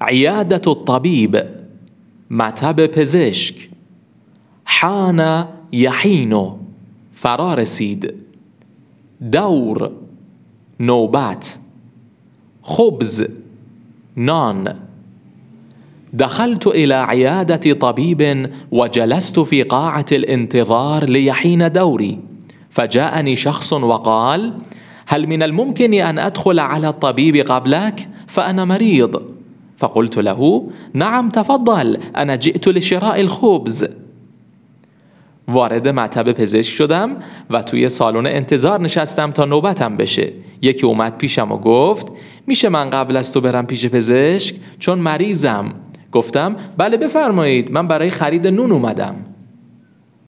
عیادت الطبیب مطب پزشک. حان یحینو فرا رسید دور نوبت. خبز نان. دخلت إلى عيادة طبيب وجلست في قاعة الانتظار ليحين دوري. فجاءني شخص وقال هل من الممكن أن أدخل على الطبيب قبلك؟ فأنا مريض. فقلت له نعم تفضل انا جئت لشراء الخبز. وارد مطب پزشک شدم و توی سالن انتظار نشستم تا نوبتم بشه. یکی اومد پیشم و گفت میشه من قبل از تو برم پیش پزشک؟ چون مریضم. گفتم بله بفرمایید من برای خرید نون اومدم.